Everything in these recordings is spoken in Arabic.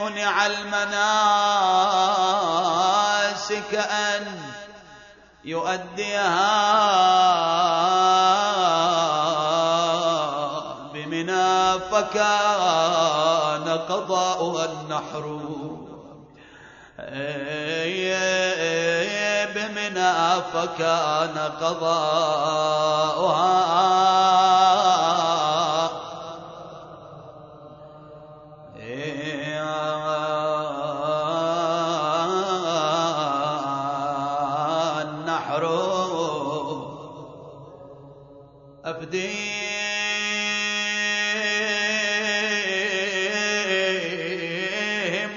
منع المناسك أن يؤديها بمنى فكان قضاؤها النحر بمنى فكان قضاؤها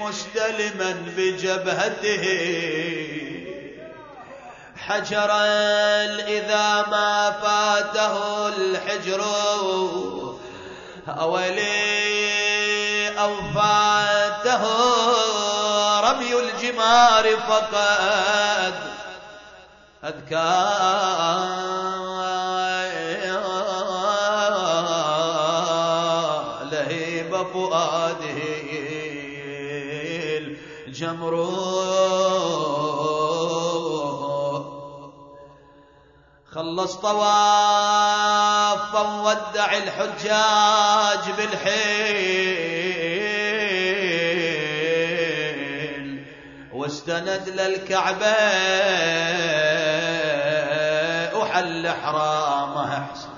مستلما بجبهته. حجرا إذا ما فاته الحجر. أولي أو فاته رمي الجمار فقد أذكار لهيب فؤاده الجمر خلص طوافا ودع الحجاج بالحيل واستند للكعبة وحل حرامه حسن